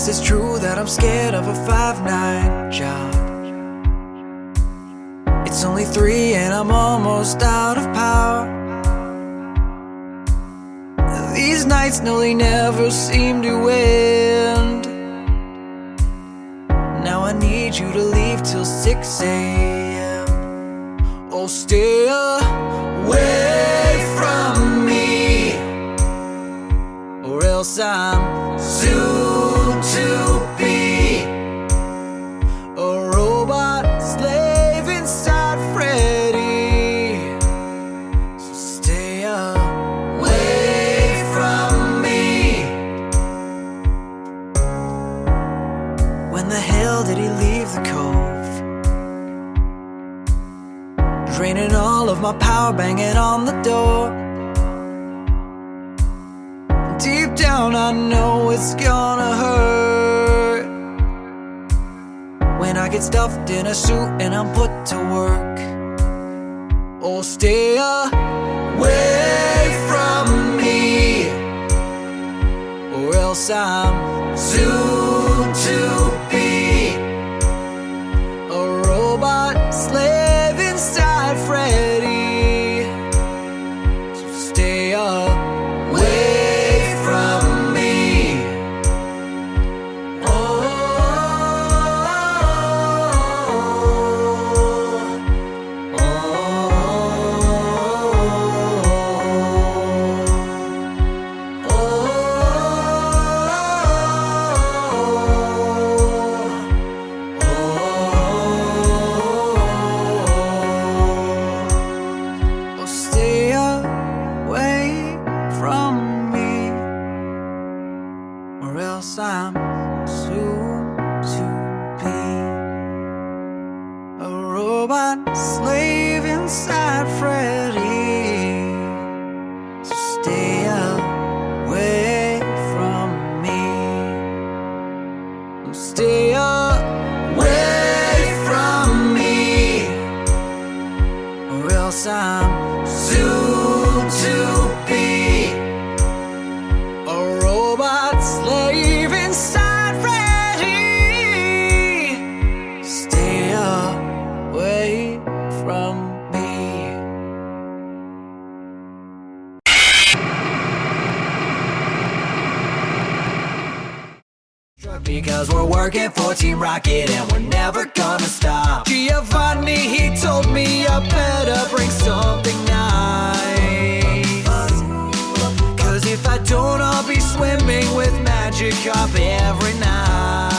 guess it's true that I'm scared of a five night job. It's only three and I'm almost out of power. These nights nearly never seem to end. Now I need you to leave till 6 a.m. Oh, stay away Draining all of my power, banging on the door. Deep down, I know it's gonna hurt. When I get stuffed in a suit and I'm put to work. Oh, stay away from me, or else I'm soon to I'm soon to be a robot slave inside Freddy. So stay away from me. Stay away from me or else I'm Because we're working for Team Rocket and we're never gonna stop. Giovanni, he told me I better bring something nice. Cause if I don't, I'll be swimming with Magic Carp every night.